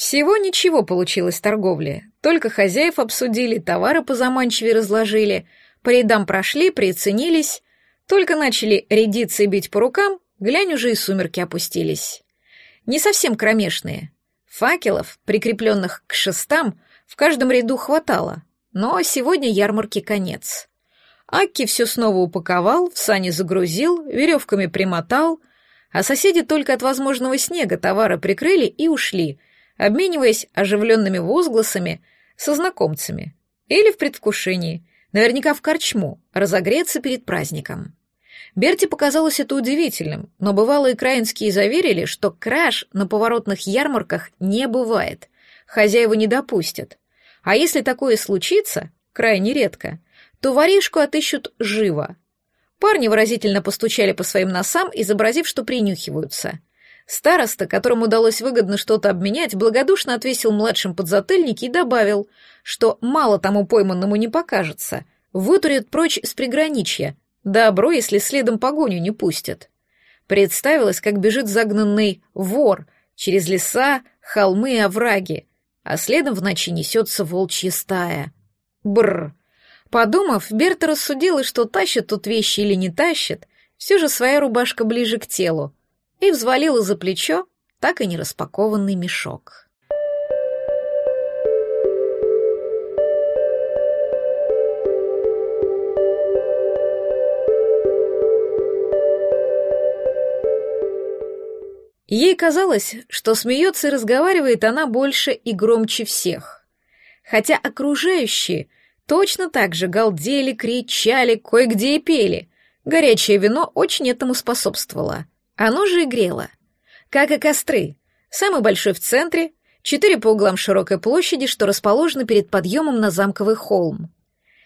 Всего ничего получилось торговли, только хозяев обсудили, товары позаманчивее разложили, по рядам прошли, приценились, только начали рядиться и бить по рукам, глянь, уже и сумерки опустились. Не совсем кромешные. Факелов, прикрепленных к шестам, в каждом ряду хватало, но сегодня ярмарки конец. Акки все снова упаковал, в сани загрузил, веревками примотал, а соседи только от возможного снега товары прикрыли и ушли, обмениваясь оживленными возгласами со знакомцами или в предвкушении, наверняка в корчму, разогреться перед праздником. Берти показалось это удивительным, но бывалые краинские заверили, что краж на поворотных ярмарках не бывает, хозяева не допустят. А если такое случится, крайне редко, то воришку отыщут живо. Парни выразительно постучали по своим носам, изобразив, что принюхиваются. Староста, которому удалось выгодно что-то обменять, благодушно отвесил младшим подзатыльники и добавил, что мало тому пойманному не покажется, вытурят прочь с приграничья, добро, если следом погоню не пустят. Представилось, как бежит загнанный вор через леса, холмы и овраги, а следом в ночи несется волчья стая. Бррр. Подумав, Берта рассудила, что тащит тут вещи или не тащит, все же своя рубашка ближе к телу, и взвалила за плечо так и не распакованный мешок. Ей казалось, что смеется и разговаривает она больше и громче всех. Хотя окружающие — точно так же галдели, кричали, кое-где и пели. Горячее вино очень этому способствовало. Оно же и грело. Как и костры. Самый большой в центре, четыре по углам широкой площади, что расположены перед подъемом на замковый холм.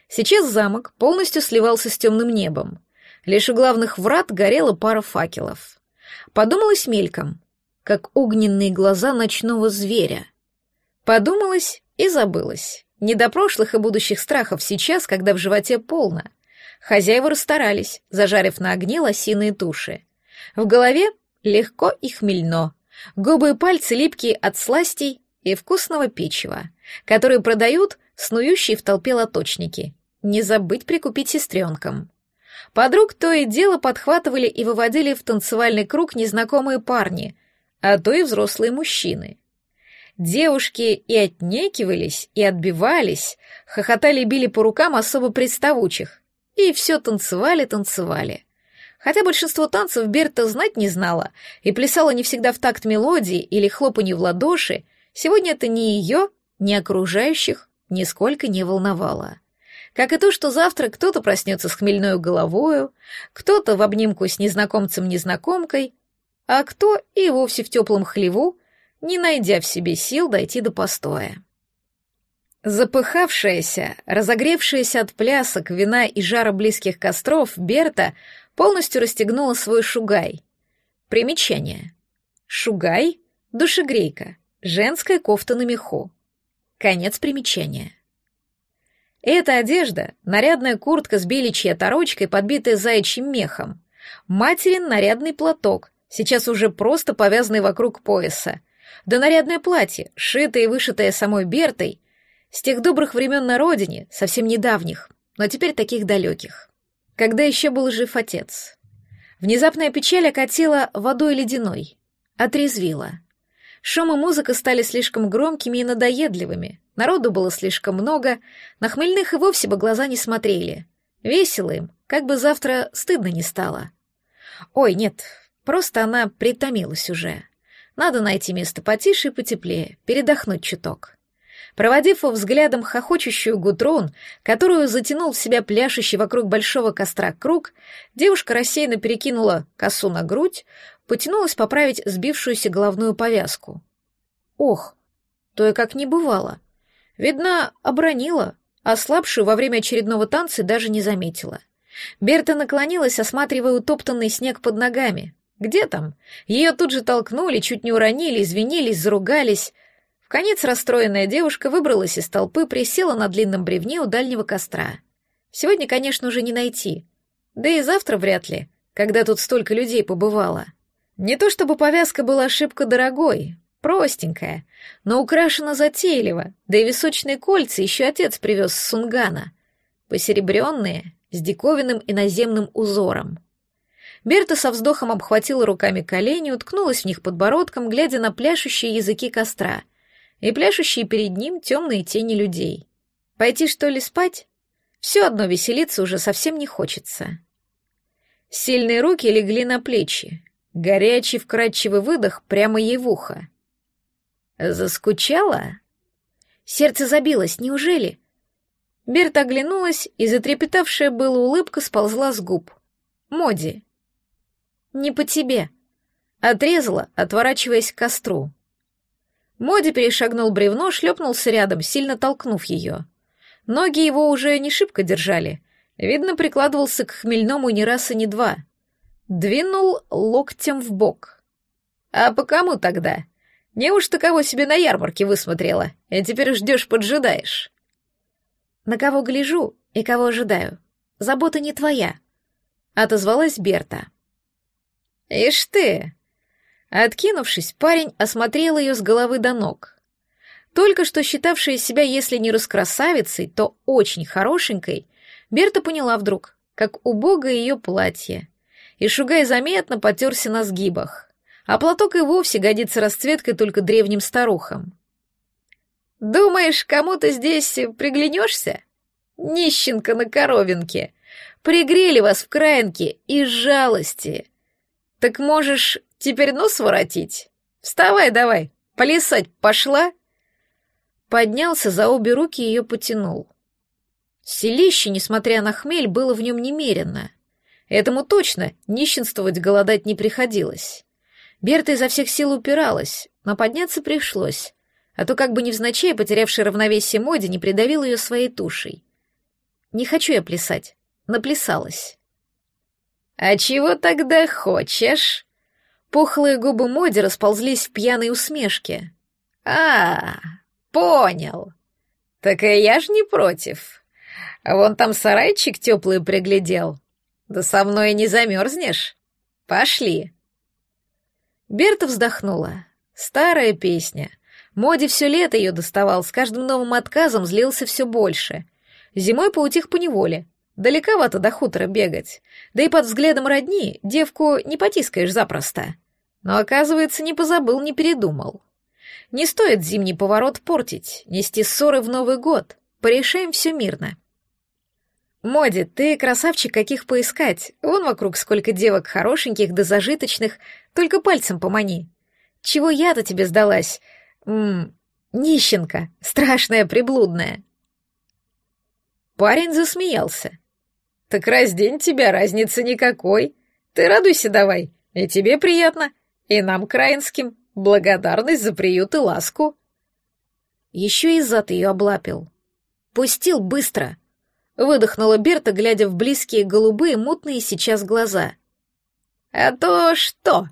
Сейчас замок полностью сливался с темным небом. Лишь у главных врат горела пара факелов. Подумалось мельком, как огненные глаза ночного зверя. Подумалось и забылось. Не до прошлых и будущих страхов сейчас, когда в животе полно. Хозяева расстарались, зажарив на огне лосиные туши. В голове легко и хмельно. Губы и пальцы липкие от сластей и вкусного печива, которые продают снующие в толпе лоточники. Не забыть прикупить сестренкам. Подруг то и дело подхватывали и выводили в танцевальный круг незнакомые парни, а то и взрослые мужчины. Девушки и отнекивались, и отбивались, хохотали и били по рукам особо приставучих. И все танцевали-танцевали. Хотя большинство танцев Берта знать не знала и плясала не всегда в такт мелодии или хлопанью в ладоши, сегодня это ни ее, ни окружающих нисколько не волновало. Как и то, что завтра кто-то проснется с хмельной головою, кто-то в обнимку с незнакомцем-незнакомкой, а кто и вовсе в теплом хлеву не найдя в себе сил дойти до постоя. Запыхавшаяся, разогревшаяся от плясок, вина и жара близких костров, Берта полностью расстегнула свой шугай. Примечание. Шугай — душегрейка, женская кофта на меху. Конец примечания. Эта одежда — нарядная куртка с беличьей оторочкой, подбитая заячьим мехом. Материн нарядный платок, сейчас уже просто повязанный вокруг пояса — да нарядное платье, шитое и вышитое самой Бертой, с тех добрых времен на родине, совсем недавних, но теперь таких далеких. Когда еще был жив отец. Внезапная печаль окатила водой ледяной, отрезвила. Шум и музыка стали слишком громкими и надоедливыми, народу было слишком много, на хмельных и вовсе бы глаза не смотрели. Весело им, как бы завтра стыдно не стало. Ой, нет, просто она притомилась уже. Надо найти место потише и потеплее, передохнуть чуток. Проводив взглядом хохочущую Гутрон, которую затянул в себя пляшущий вокруг большого костра круг, девушка рассеянно перекинула косу на грудь, потянулась поправить сбившуюся головную повязку. Ох, то и как не бывало. Видно, обронила, а слабшую во время очередного танца даже не заметила. Берта наклонилась, осматривая утоптанный снег под ногами. Где там? Ее тут же толкнули, чуть не уронили, извинились, заругались. В конец расстроенная девушка выбралась из толпы, присела на длинном бревне у дальнего костра. Сегодня, конечно, уже не найти. Да и завтра вряд ли, когда тут столько людей побывало. Не то чтобы повязка была ошибка дорогой, простенькая, но украшена затейливо, да и височные кольца еще отец привез с Сунгана, посеребренные, с диковинным иноземным узором. Берта со вздохом обхватила руками колени, уткнулась в них подбородком, глядя на пляшущие языки костра и пляшущие перед ним темные тени людей. Пойти, что ли, спать? Все одно веселиться уже совсем не хочется. Сильные руки легли на плечи, горячий вкрадчивый выдох прямо ей в ухо. Заскучала? Сердце забилось, неужели? Берта оглянулась, и затрепетавшая была улыбка сползла с губ. Моди. «Не по тебе», — отрезала, отворачиваясь к костру. Моди перешагнул бревно, шлепнулся рядом, сильно толкнув ее. Ноги его уже не шибко держали. Видно, прикладывался к хмельному ни раз и ни два. Двинул локтем в бок. «А по кому тогда? Неужто кого себе на ярмарке высмотрела, и теперь ждешь, поджидаешь?» «На кого гляжу и кого ожидаю. Забота не твоя», — отозвалась Берта. «Ишь ты!» Откинувшись, парень осмотрел ее с головы до ног. Только что считавшая себя, если не раскрасавицей, то очень хорошенькой, Берта поняла вдруг, как убого ее платье. И Шугай заметно потерся на сгибах, а платок и вовсе годится расцветкой только древним старухам. «Думаешь, кому-то здесь приглянешься? Нищенка на коровинке. Пригрели вас в краинке из жалости. Так можешь теперь нос воротить? Вставай давай, плясать пошла?» Поднялся за обе руки ее потянул. Селище, несмотря на хмель, было в нем немерено. Этому точно нищенствовать голодать не приходилось. Берта изо всех сил упиралась, но подняться пришлось а то как бы невзначай, потерявший равновесие моде, не придавил ее своей тушей. Не хочу я плясать, наплясалась. «А чего тогда хочешь?» Пухлые губы Моди расползлись в пьяной усмешке. «А, понял. Так и я ж не против. Вон там сарайчик теплый приглядел. Да со мной не замерзнешь. Пошли». Берта вздохнула. Старая песня — Моди все лето ее доставал, с каждым новым отказом злился все больше. Зимой поутих поневоле. Далековато до хутора бегать. Да и под взглядом родни девку не потискаешь запросто. Но, оказывается, не позабыл, не передумал. Не стоит зимний поворот портить, нести ссоры в Новый год. Порешаем все мирно. Моди, ты красавчик, каких поискать. Вон вокруг сколько девок хорошеньких да зажиточных, только пальцем помани. Чего я-то тебе сдалась? Ммм, нищенка, страшная, приблудная. Парень засмеялся. Так раздень тебя, разницы никакой. Ты радуйся давай, и тебе приятно, и нам, краинским, благодарность за приют и ласку. Еще и зад ее облапил. Пустил быстро. Выдохнула Берта, глядя в близкие голубые, мутные сейчас глаза. А то что?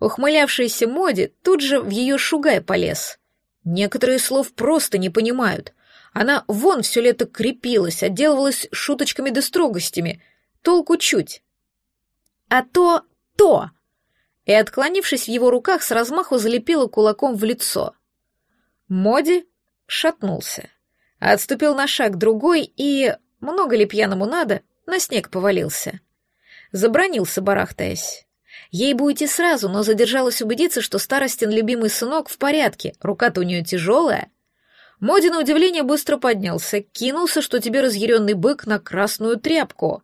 Ухмылявшийся Моди тут же в ее шугай полез. Некоторые слов просто не понимают. Она вон все лето крепилась, отделывалась шуточками да строгостями. Толку чуть. А то то! И, отклонившись в его руках, с размаху залепила кулаком в лицо. Моди шатнулся. Отступил на шаг другой и, много ли пьяному надо, на снег повалился. Забронился, барахтаясь. Ей бы уйти сразу, но задержалась убедиться, что старостин любимый сынок в порядке, рука-то у нее тяжелая. Моди на удивление быстро поднялся, кинулся, что тебе разъяренный бык, на красную тряпку.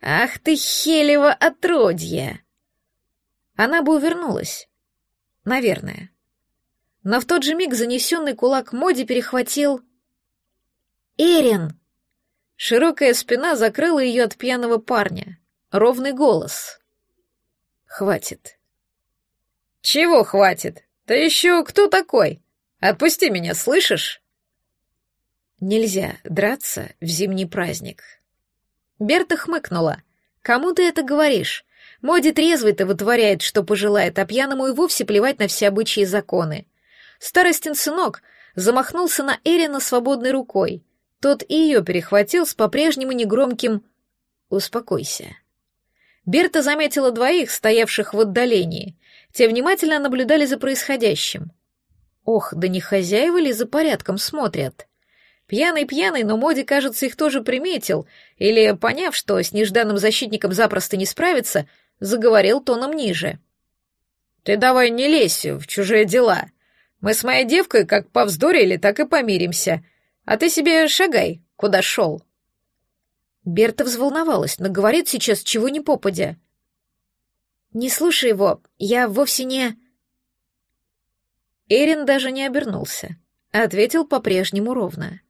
«Ах ты, хелево отродье!» Она бы увернулась. Наверное. Но в тот же миг занесенный кулак Моди перехватил... «Эрин!» Широкая спина закрыла ее от пьяного парня. Ровный голос. Хватит. Чего хватит? Ты еще кто такой? Отпусти меня, слышишь? Нельзя драться в зимний праздник. Берта хмыкнула. Кому ты это говоришь? Моди трезвый-то вытворяет, что пожелает, а пьяному и вовсе плевать на все обычаи и законы. Старостин сынок замахнулся на Эрина свободной рукой. Тот и ее перехватил с по-прежнему негромким «Успокойся». Берта заметила двоих, стоявших в отдалении. Те внимательно наблюдали за происходящим. Ох, да не хозяева ли за порядком смотрят? Пьяный-пьяный, но Моди, кажется, их тоже приметил, или, поняв, что с нежданным защитником запросто не справится, заговорил тоном ниже. «Ты давай не лезь в чужие дела. Мы с моей девкой как повздорили, так и помиримся. А ты себе шагай, куда шел». Берта взволновалась, но говорит сейчас чего ни попадя. «Не слушай его, я вовсе не...» Эрин даже не обернулся, а ответил по-прежнему ровно.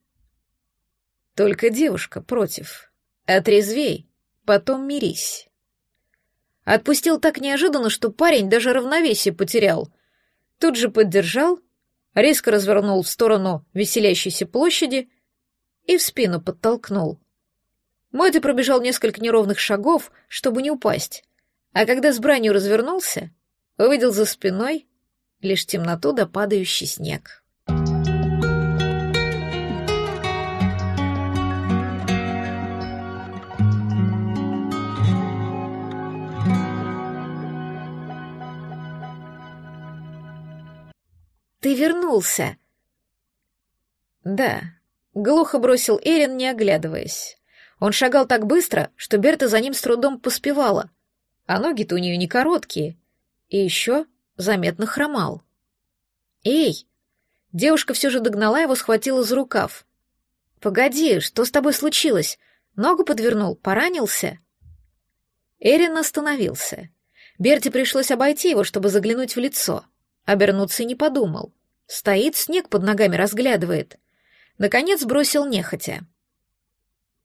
«Только девушка против. Отрезвей, потом мирись». Отпустил так неожиданно, что парень даже равновесие потерял. Тут же поддержал, резко развернул в сторону веселящейся площади и в спину подтолкнул. Моди пробежал несколько неровных шагов, чтобы не упасть, а когда с бранью развернулся, увидел за спиной лишь темноту да падающий снег. «Ты вернулся!» «Да», — глухо бросил Эрин, не оглядываясь. Он шагал так быстро, что Берта за ним с трудом поспевала, а ноги-то у нее не короткие, и еще заметно хромал. «Эй!» Девушка все же догнала его, схватила за рукав. «Погоди, что с тобой случилось? Ногу подвернул, поранился?» Эрин остановился. Берте пришлось обойти его, чтобы заглянуть в лицо. Обернуться и не подумал. Стоит, снег под ногами разглядывает. Наконец бросил нехотя.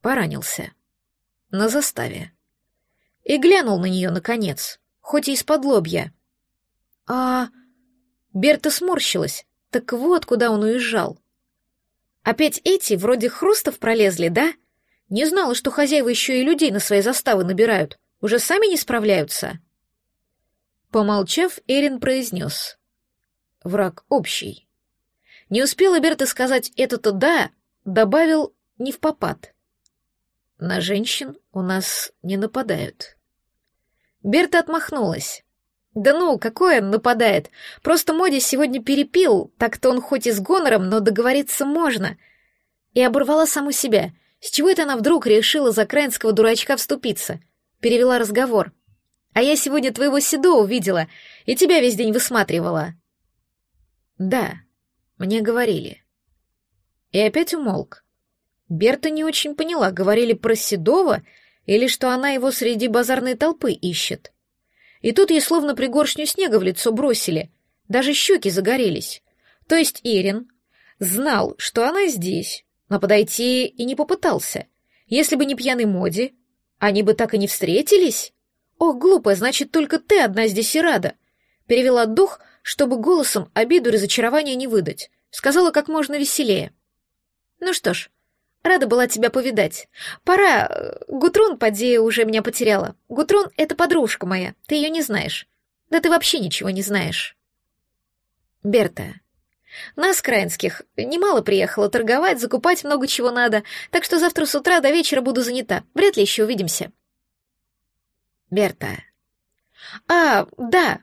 Поранился. На заставе. И глянул на нее, наконец, хоть и из-под лобья. А... Берта сморщилась. Так вот, куда он уезжал. Опять эти, вроде хрустов, пролезли, да? Не знала, что хозяева еще и людей на свои заставы набирают. Уже сами не справляются. Помолчав, Эрин произнес. Враг общий. Не успела Берта сказать это-то «да», добавил «не в попад». На женщин у нас не нападают. Берта отмахнулась. Да ну, какое нападает? Просто Моди сегодня перепил, так-то он хоть и с гонором, но договориться можно. И оборвала саму себя. С чего это она вдруг решила за краинского дурачка вступиться? Перевела разговор. А я сегодня твоего Седо увидела и тебя весь день высматривала. Да, мне говорили. И опять умолк. Берта не очень поняла, говорили про Седова или что она его среди базарной толпы ищет. И тут ей словно пригоршню снега в лицо бросили, даже щеки загорелись. То есть Ирин знал, что она здесь, но подойти и не попытался. Если бы не пьяный Моди, они бы так и не встретились. Ох, глупая, значит, только ты одна здесь и рада. Перевела дух, чтобы голосом обиду и разочарования не выдать. Сказала как можно веселее. Ну что ж, Рада была тебя повидать. Пора. Гутрун, поди, уже меня потеряла. Гутрун — это подружка моя, ты ее не знаешь. Да ты вообще ничего не знаешь. Берта. Нас, краинских, немало приехало торговать, закупать много чего надо, так что завтра с утра до вечера буду занята. Вряд ли еще увидимся. Берта. А, да.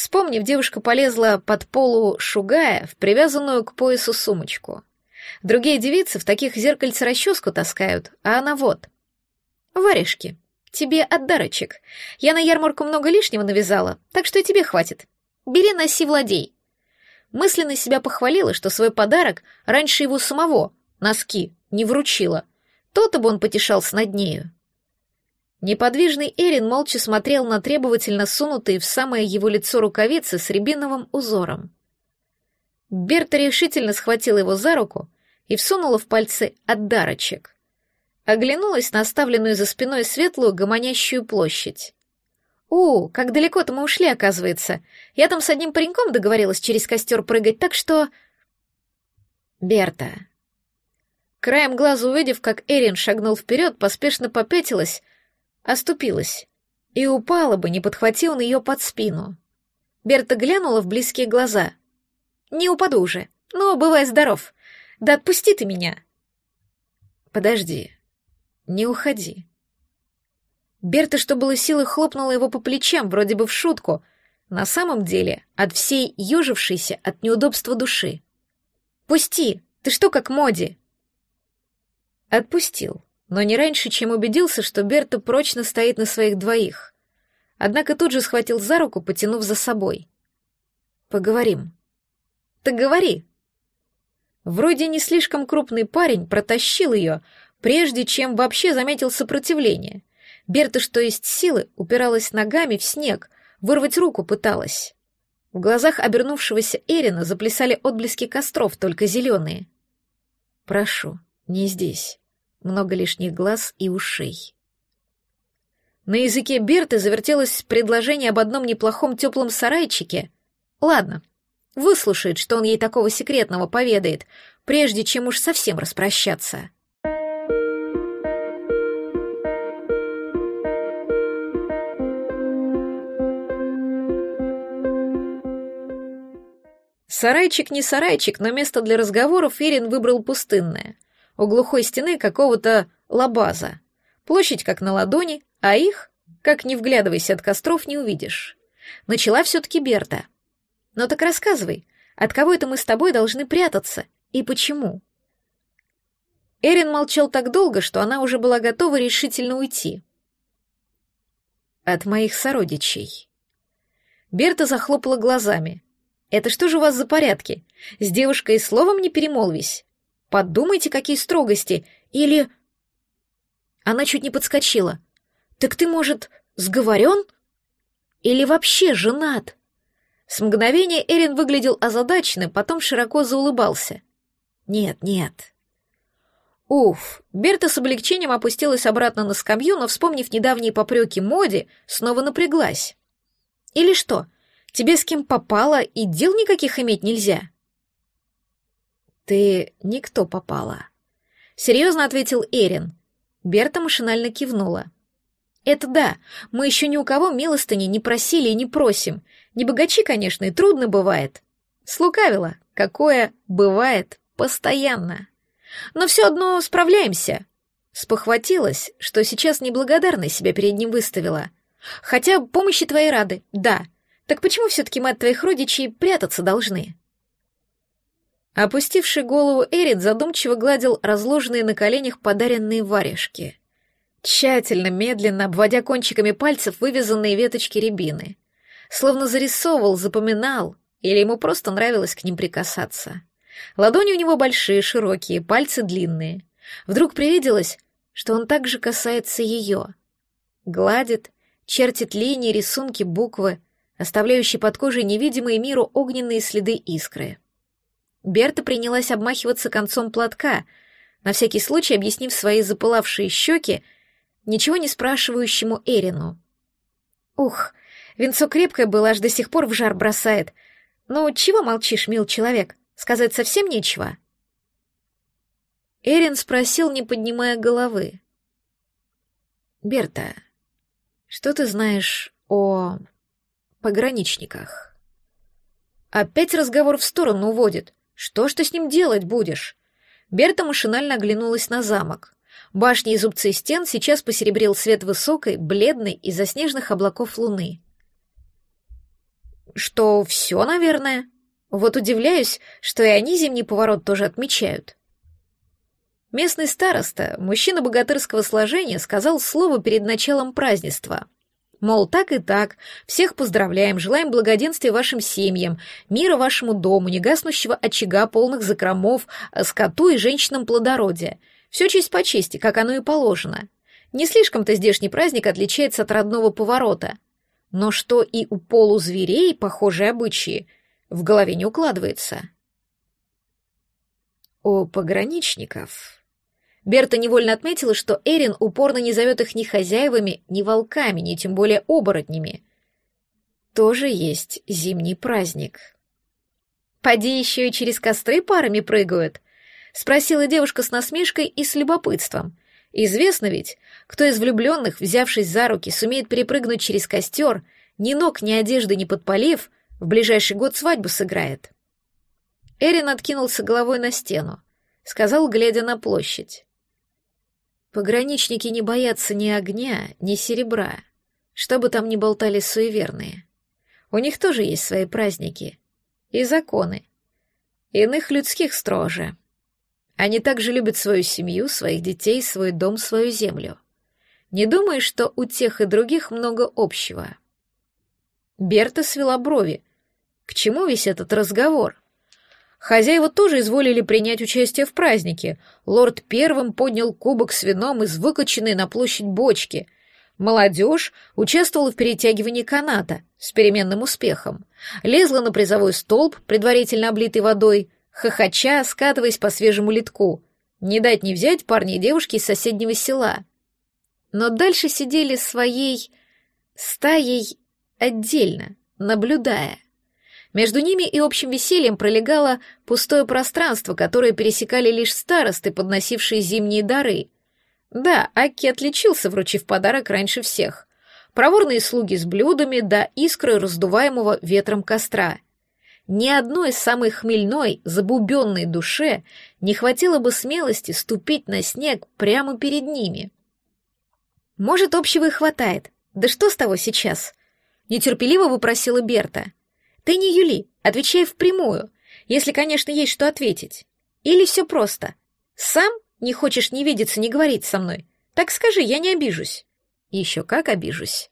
Вспомнив, девушка полезла под полу шугая в привязанную к поясу сумочку. Другие девицы в таких зеркальце расческу таскают, а она вот. Варежки. Тебе отдарочек. Я на ярмарку много лишнего навязала, так что и тебе хватит. Бери, носи, владей. Мысленно себя похвалила, что свой подарок раньше его самого, носки, не вручила. То-то бы он потешался над нею. Неподвижный Эрин молча смотрел на требовательно сунутые в самое его лицо рукавицы с рябиновым узором. Берта решительно схватила его за руку и всунула в пальцы отдарочек. Оглянулась на оставленную за спиной светлую гомонящую площадь. «У, как далеко-то мы ушли, оказывается. Я там с одним пареньком договорилась через костер прыгать, так что...» «Берта». Краем глаза увидев, как Эрин шагнул вперед, поспешно попятилась, оступилась и упала бы, не подхватил он ее под спину. Берта глянула в близкие глаза. «Не упаду уже. Ну, бывай здоров. Да отпусти ты меня!» «Подожди. Не уходи». Берта, что было силы, хлопнула его по плечам, вроде бы в шутку, на самом деле от всей ежившейся от неудобства души. «Пусти! Ты что, как Моди?» Отпустил, но не раньше, чем убедился, что Берта прочно стоит на своих двоих. Однако тут же схватил за руку, потянув за собой. «Поговорим». «Так говори». Вроде не слишком крупный парень протащил ее, прежде чем вообще заметил сопротивление. Берта, что есть силы, упиралась ногами в снег, вырвать руку пыталась. В глазах обернувшегося Эрина заплясали отблески костров, только зеленые. «Прошу, не здесь. Много лишних глаз и ушей». На языке Берты завертелось предложение об одном неплохом теплом сарайчике. Ладно, выслушает, что он ей такого секретного поведает, прежде чем уж совсем распрощаться. Сарайчик не сарайчик, но место для разговоров Ирин выбрал пустынное. У глухой стены какого-то лабаза. Площадь как на ладони, а их, как не вглядывайся от костров, не увидишь. Начала все-таки Берта. Но так рассказывай, от кого это мы с тобой должны прятаться и почему? Эрин молчал так долго, что она уже была готова решительно уйти. От моих сородичей. Берта захлопала глазами. Это что же у вас за порядки? С девушкой словом не перемолвись. Подумайте, какие строгости. Или... Она чуть не подскочила. Так ты, может, сговорен? Или вообще женат? С мгновения Эрин выглядел озадаченным, потом широко заулыбался. Нет, нет. Уф, Берта с облегчением опустилась обратно на скамью, но, вспомнив недавние попреки Моди, снова напряглась. Или что, Тебе с кем попало, и дел никаких иметь нельзя. Ты никто попала. Серьезно ответил Эрин. Берта машинально кивнула. Это да, мы еще ни у кого милостыни не просили и не просим. Не богачи, конечно, и трудно бывает. Слукавила, какое бывает постоянно. Но все одно справляемся. Спохватилась, что сейчас неблагодарной себя перед ним выставила. Хотя помощи твоей рады, да, — так почему все-таки мы от твоих родичей прятаться должны?» Опустивший голову Эрит задумчиво гладил разложенные на коленях подаренные варежки. Тщательно, медленно, обводя кончиками пальцев вывязанные веточки рябины. Словно зарисовывал, запоминал, или ему просто нравилось к ним прикасаться. Ладони у него большие, широкие, пальцы длинные. Вдруг привиделось, что он также касается ее. Гладит, чертит линии, рисунки, буквы, оставляющий под кожей невидимые миру огненные следы искры. Берта принялась обмахиваться концом платка, на всякий случай объяснив свои запылавшие щеки ничего не спрашивающему Эрину. «Ух, венцо крепкое было, аж до сих пор в жар бросает. Ну, чего молчишь, мил человек? Сказать совсем нечего?» Эрин спросил, не поднимая головы. «Берта, что ты знаешь о пограничниках. Опять разговор в сторону уводит. Что ж ты с ним делать будешь? Берта машинально оглянулась на замок. Башни и зубцы стен сейчас посеребрил свет высокой, бледной из-за снежных облаков луны. Что все, наверное. Вот удивляюсь, что и они зимний поворот тоже отмечают. Местный староста, мужчина богатырского сложения, сказал слово перед началом празднества — Мол, так и так, всех поздравляем, желаем благоденствия вашим семьям, мира вашему дому, негаснущего очага полных закромов, э, скоту и женщинам плодородия. Все честь по чести, как оно и положено. Не слишком-то здешний праздник отличается от родного поворота. Но что и у полузверей похожие обычаи, в голове не укладывается. У пограничников Берта невольно отметила, что Эрин упорно не зовет их ни хозяевами, ни волками, ни тем более оборотнями. Тоже есть зимний праздник. «Поди еще и через костры парами прыгают?» — спросила девушка с насмешкой и с любопытством. «Известно ведь, кто из влюбленных, взявшись за руки, сумеет перепрыгнуть через костер, ни ног, ни одежды не подпалив, в ближайший год свадьбу сыграет». Эрин откинулся головой на стену, сказал, глядя на площадь. Пограничники не боятся ни огня, ни серебра, что бы там ни болтали суеверные. У них тоже есть свои праздники и законы. Иных людских строже. Они также любят свою семью, своих детей, свой дом, свою землю. Не думаешь, что у тех и других много общего? Берта свела брови. К чему весь этот разговор? Хозяева тоже изволили принять участие в празднике. Лорд первым поднял кубок с вином из выкаченной на площадь бочки. Молодежь участвовала в перетягивании каната с переменным успехом. Лезла на призовой столб, предварительно облитый водой, хохоча, скатываясь по свежему литку. Не дать не взять парни и девушки из соседнего села. Но дальше сидели своей стаей отдельно, наблюдая — между ними и общим весельем пролегало пустое пространство, которое пересекали лишь старосты, подносившие зимние дары. Да, Аки отличился, вручив подарок раньше всех. Проворные слуги с блюдами да искры раздуваемого ветром костра. Ни одной самой хмельной, забубенной душе не хватило бы смелости ступить на снег прямо перед ними. Может, общего и хватает. Да что с того сейчас? Нетерпеливо вопросила Берта. Ты не Юли, отвечай впрямую, если, конечно, есть что ответить. Или все просто. Сам не хочешь ни видеться, ни говорить со мной. Так скажи, я не обижусь. Еще как обижусь.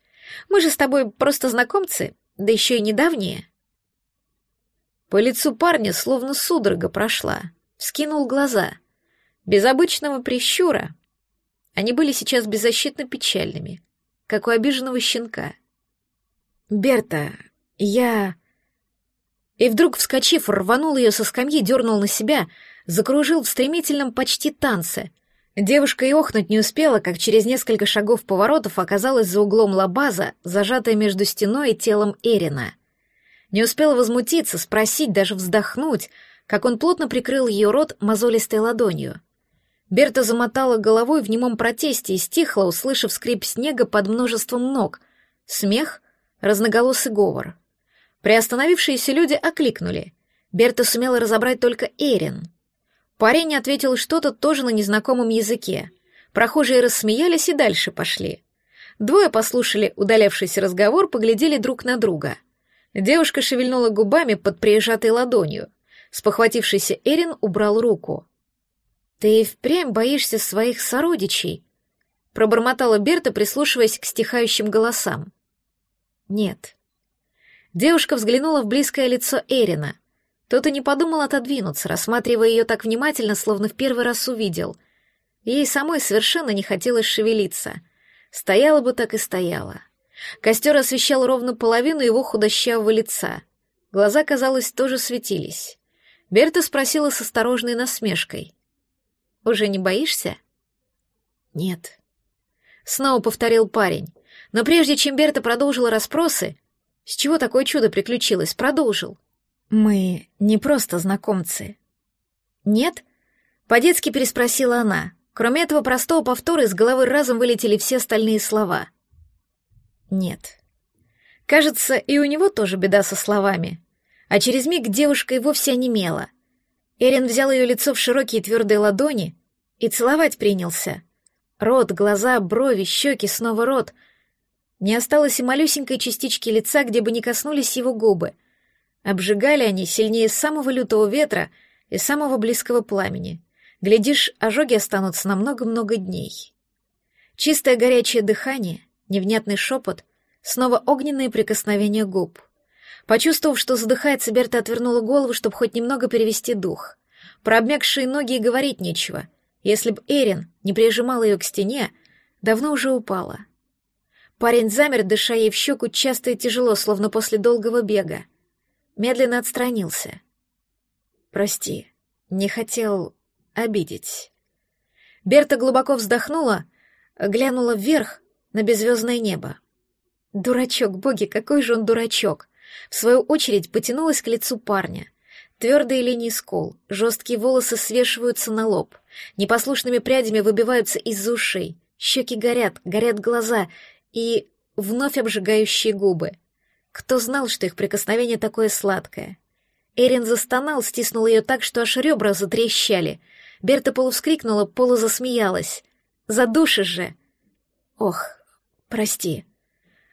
Мы же с тобой просто знакомцы, да еще и недавние. По лицу парня словно судорога прошла. Вскинул глаза. Без обычного прищура. Они были сейчас беззащитно печальными, как у обиженного щенка. «Берта, я...» и вдруг, вскочив, рванул ее со скамьи, дернул на себя, закружил в стремительном почти танце. Девушка и охнуть не успела, как через несколько шагов поворотов оказалась за углом лабаза, зажатая между стеной и телом Эрина. Не успела возмутиться, спросить, даже вздохнуть, как он плотно прикрыл ее рот мозолистой ладонью. Берта замотала головой в немом протесте и стихла, услышав скрип снега под множеством ног, смех, разноголосый говор — Приостановившиеся люди окликнули. Берта сумела разобрать только Эрин. Парень ответил что-то тоже на незнакомом языке. Прохожие рассмеялись и дальше пошли. Двое послушали удалявшийся разговор, поглядели друг на друга. Девушка шевельнула губами под прижатой ладонью. Спохватившийся Эрин убрал руку. «Ты впрямь боишься своих сородичей?» Пробормотала Берта, прислушиваясь к стихающим голосам. «Нет, Девушка взглянула в близкое лицо Эрина. Тот и не подумал отодвинуться, рассматривая ее так внимательно, словно в первый раз увидел. Ей самой совершенно не хотелось шевелиться. Стояла бы так и стояла. Костер освещал ровно половину его худощавого лица. Глаза, казалось, тоже светились. Берта спросила с осторожной насмешкой. «Уже не боишься?» «Нет». Снова повторил парень. Но прежде чем Берта продолжила расспросы, с чего такое чудо приключилось? Продолжил. Мы не просто знакомцы. Нет? По-детски переспросила она. Кроме этого простого повтора из головы разом вылетели все остальные слова. Нет. Кажется, и у него тоже беда со словами. А через миг девушка и вовсе онемела. Эрин взял ее лицо в широкие твердые ладони и целовать принялся. Рот, глаза, брови, щеки, снова рот — не осталось и малюсенькой частички лица, где бы не коснулись его губы. Обжигали они сильнее самого лютого ветра и самого близкого пламени. Глядишь, ожоги останутся на много-много дней. Чистое горячее дыхание, невнятный шепот, снова огненные прикосновения губ. Почувствовав, что задыхается, Берта отвернула голову, чтобы хоть немного перевести дух. Про обмякшие ноги и говорить нечего. Если б Эрин не прижимал ее к стене, давно уже упала. Парень замер, дыша ей в щеку часто и тяжело, словно после долгого бега. Медленно отстранился. «Прости, не хотел обидеть». Берта глубоко вздохнула, глянула вверх на беззвездное небо. Дурачок, боги, какой же он дурачок! В свою очередь потянулась к лицу парня. Твердые линии скул, жесткие волосы свешиваются на лоб, непослушными прядями выбиваются из ушей, щеки горят, горят глаза, и вновь обжигающие губы. Кто знал, что их прикосновение такое сладкое? Эрин застонал, стиснул ее так, что аж ребра затрещали. Берта полувскрикнула, полузасмеялась. Задушишь же. Ох, прости.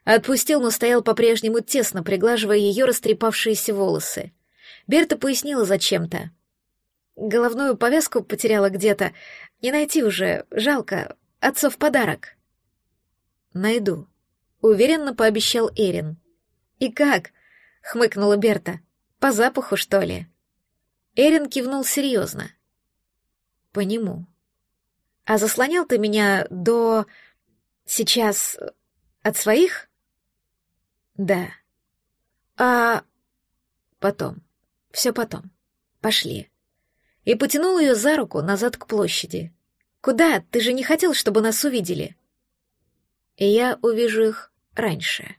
Отпустил, но стоял по-прежнему тесно, приглаживая ее растрепавшиеся волосы. Берта пояснила зачем-то. Головную повязку потеряла где-то. Не найти уже, жалко. Отцов подарок. Найду. Уверенно пообещал Эрин. И как? Хмыкнула Берта. По запаху, что ли? Эрин кивнул серьезно. По нему. А заслонял ты меня до... Сейчас... От своих? Да. А... Потом. Все потом. Пошли. И потянул ее за руку назад к площади. Куда? Ты же не хотел, чтобы нас увидели. И я увижу их раньше.